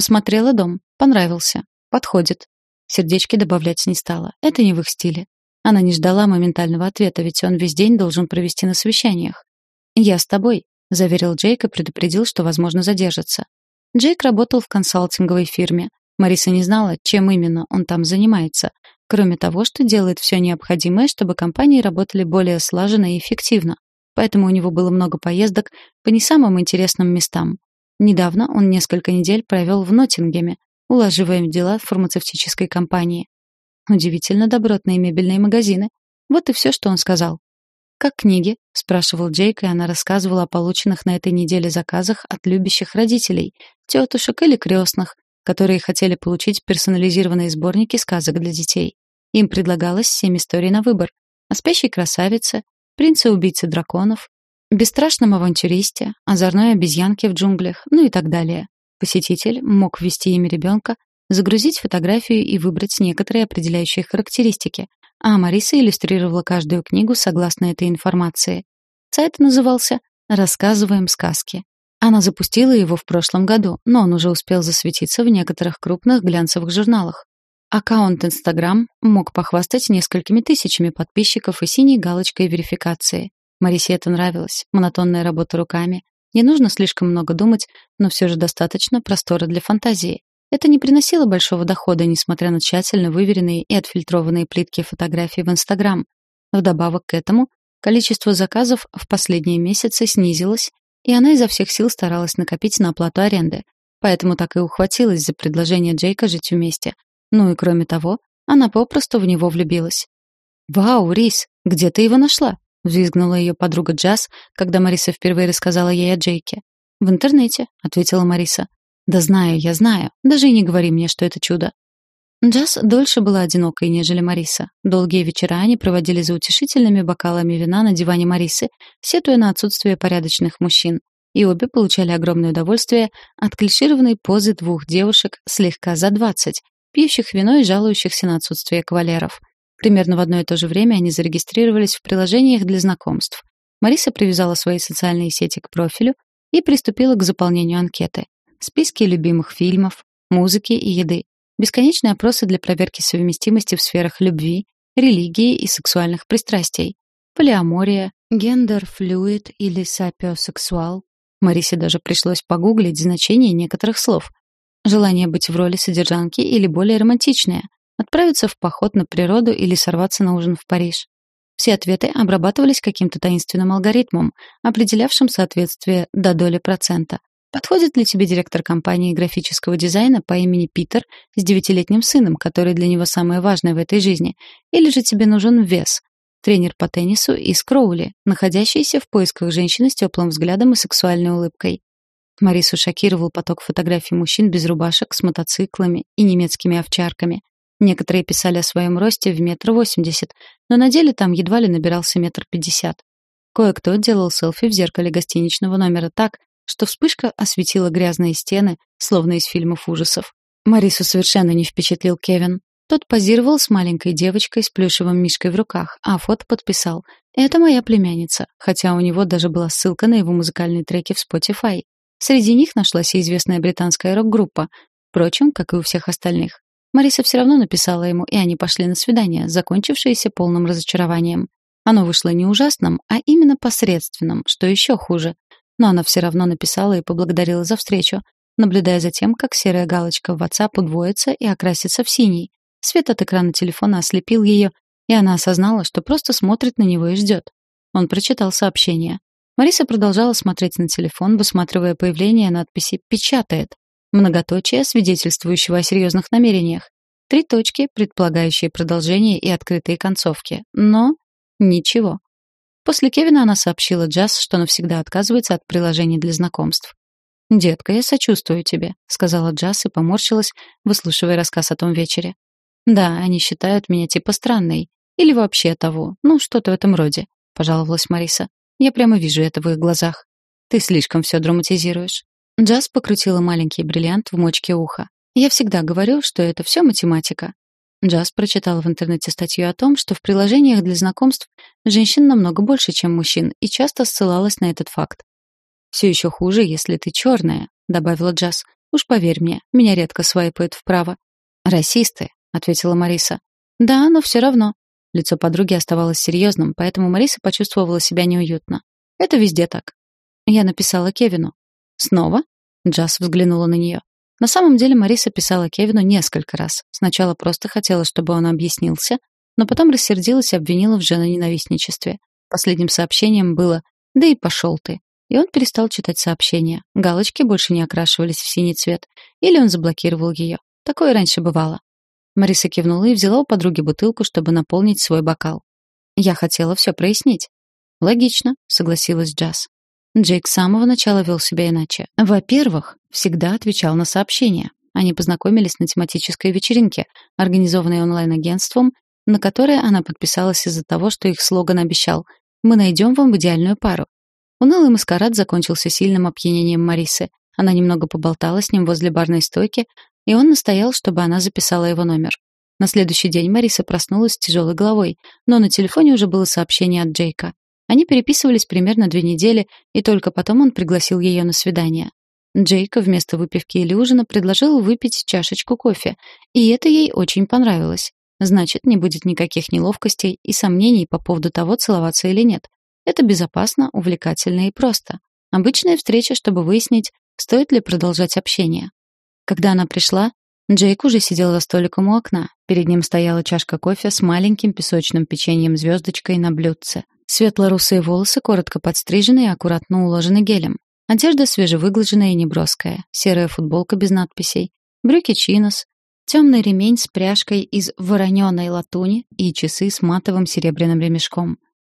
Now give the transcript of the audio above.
Посмотрела дом. Понравился. Подходит. Сердечки добавлять не стала. Это не в их стиле. Она не ждала моментального ответа, ведь он весь день должен провести на совещаниях. «Я с тобой», — заверил Джейк и предупредил, что, возможно, задержится. Джейк работал в консалтинговой фирме. Мариса не знала, чем именно он там занимается, кроме того, что делает все необходимое, чтобы компании работали более слаженно и эффективно. Поэтому у него было много поездок по не самым интересным местам. Недавно он несколько недель провел в Ноттингеме, улаживая дела в фармацевтической компании. Удивительно добротные мебельные магазины. Вот и все, что он сказал. «Как книги?» — спрашивал Джейк, и она рассказывала о полученных на этой неделе заказах от любящих родителей, тетушек или крестных, которые хотели получить персонализированные сборники сказок для детей. Им предлагалось семь историй на выбор. О спящей красавице, принце-убийце драконов, бесстрашном авантюристе, озорной обезьянке в джунглях, ну и так далее. Посетитель мог ввести имя ребенка, загрузить фотографию и выбрать некоторые определяющие характеристики, а Мариса иллюстрировала каждую книгу согласно этой информации. Сайт назывался «Рассказываем сказки». Она запустила его в прошлом году, но он уже успел засветиться в некоторых крупных глянцевых журналах. Аккаунт Instagram мог похвастать несколькими тысячами подписчиков и синей галочкой верификации. Марисе это нравилось. Монотонная работа руками. Не нужно слишком много думать, но все же достаточно простора для фантазии. Это не приносило большого дохода, несмотря на тщательно выверенные и отфильтрованные плитки фотографий в Instagram. Вдобавок к этому, количество заказов в последние месяцы снизилось, и она изо всех сил старалась накопить на оплату аренды. Поэтому так и ухватилась за предложение Джейка жить вместе. Ну и кроме того, она попросту в него влюбилась. «Вау, Рис, где ты его нашла?» — взвизгнула ее подруга Джаз, когда Мариса впервые рассказала ей о Джейке. «В интернете», — ответила Мариса. «Да знаю, я знаю. Даже и не говори мне, что это чудо». Джаз дольше была одинокой, нежели Мариса. Долгие вечера они проводили за утешительными бокалами вина на диване Марисы, сетуя на отсутствие порядочных мужчин. И обе получали огромное удовольствие от клишированной позы двух девушек слегка за двадцать, пьющих вино и жалующихся на отсутствие кавалеров. Примерно в одно и то же время они зарегистрировались в приложениях для знакомств. Мариса привязала свои социальные сети к профилю и приступила к заполнению анкеты. Списки любимых фильмов, музыки и еды. Бесконечные опросы для проверки совместимости в сферах любви, религии и сексуальных пристрастий. Полиамория, гендер-флюид или сапиосексуал. Марисе даже пришлось погуглить значение некоторых слов. Желание быть в роли содержанки или более романтичное. Отправиться в поход на природу или сорваться на ужин в Париж. Все ответы обрабатывались каким-то таинственным алгоритмом, определявшим соответствие до доли процента. Подходит ли тебе директор компании графического дизайна по имени Питер с девятилетним сыном, который для него самое важное в этой жизни? Или же тебе нужен вес? Тренер по теннису из Кроули, находящийся в поисках женщины с теплым взглядом и сексуальной улыбкой. Марису шокировал поток фотографий мужчин без рубашек с мотоциклами и немецкими овчарками. Некоторые писали о своем росте в метр восемьдесят, но на деле там едва ли набирался метр пятьдесят. Кое-кто делал селфи в зеркале гостиничного номера так, что вспышка осветила грязные стены, словно из фильмов ужасов. Марису совершенно не впечатлил Кевин. Тот позировал с маленькой девочкой с плюшевым мишкой в руках, а фото подписал «Это моя племянница», хотя у него даже была ссылка на его музыкальные треки в Spotify. Среди них нашлась и известная британская рок-группа, впрочем, как и у всех остальных. Мариса все равно написала ему, и они пошли на свидание, закончившееся полным разочарованием. Оно вышло не ужасным, а именно посредственным, что еще хуже но она все равно написала и поблагодарила за встречу, наблюдая за тем, как серая галочка в WhatsApp удвоится и окрасится в синий. Свет от экрана телефона ослепил ее, и она осознала, что просто смотрит на него и ждет. Он прочитал сообщение. Мариса продолжала смотреть на телефон, высматривая появление надписи «Печатает». Многоточие, свидетельствующего о серьезных намерениях. Три точки, предполагающие продолжение и открытые концовки. Но ничего. После Кевина она сообщила Джаз, что навсегда отказывается от приложений для знакомств. «Детка, я сочувствую тебе», — сказала Джаз и поморщилась, выслушивая рассказ о том вечере. «Да, они считают меня типа странной. Или вообще того. Ну, что-то в этом роде», — пожаловалась Мариса. «Я прямо вижу это в их глазах. Ты слишком все драматизируешь». Джаз покрутила маленький бриллиант в мочке уха. «Я всегда говорю, что это все математика. Джаз прочитала в интернете статью о том, что в приложениях для знакомств женщин намного больше, чем мужчин, и часто ссылалась на этот факт. «Все еще хуже, если ты черная», — добавила Джаз. Уж поверь мне, меня редко свайпают вправо. «Расисты», — ответила Мариса. «Да, но все равно». Лицо подруги оставалось серьезным, поэтому Мариса почувствовала себя неуютно. «Это везде так». Я написала Кевину. «Снова?» Джаз взглянула на нее. На самом деле Мариса писала Кевину несколько раз. Сначала просто хотела, чтобы он объяснился, но потом рассердилась и обвинила в женоненавистничестве. Последним сообщением было «Да и пошел ты». И он перестал читать сообщения. Галочки больше не окрашивались в синий цвет. Или он заблокировал ее. Такое раньше бывало. Мариса кивнула и взяла у подруги бутылку, чтобы наполнить свой бокал. Я хотела все прояснить. Логично, согласилась Джаз. Джейк с самого начала вел себя иначе. Во-первых, всегда отвечал на сообщения. Они познакомились на тематической вечеринке, организованной онлайн-агентством, на которой она подписалась из-за того, что их слоган обещал «Мы найдем вам идеальную пару». Унылый маскарад закончился сильным опьянением Марисы. Она немного поболтала с ним возле барной стойки, и он настоял, чтобы она записала его номер. На следующий день Мариса проснулась с тяжелой головой, но на телефоне уже было сообщение от Джейка. Они переписывались примерно две недели, и только потом он пригласил ее на свидание. Джейка вместо выпивки или ужина предложил выпить чашечку кофе, и это ей очень понравилось. Значит, не будет никаких неловкостей и сомнений по поводу того, целоваться или нет. Это безопасно, увлекательно и просто. Обычная встреча, чтобы выяснить, стоит ли продолжать общение. Когда она пришла, Джейк уже сидел за столиком у окна. Перед ним стояла чашка кофе с маленьким песочным печеньем-звездочкой на блюдце. Светло-русые волосы коротко подстрижены и аккуратно уложены гелем. Одежда свежевыглаженная и неброская. Серая футболка без надписей. Брюки чинос. Темный ремень с пряжкой из вороненой латуни и часы с матовым серебряным ремешком —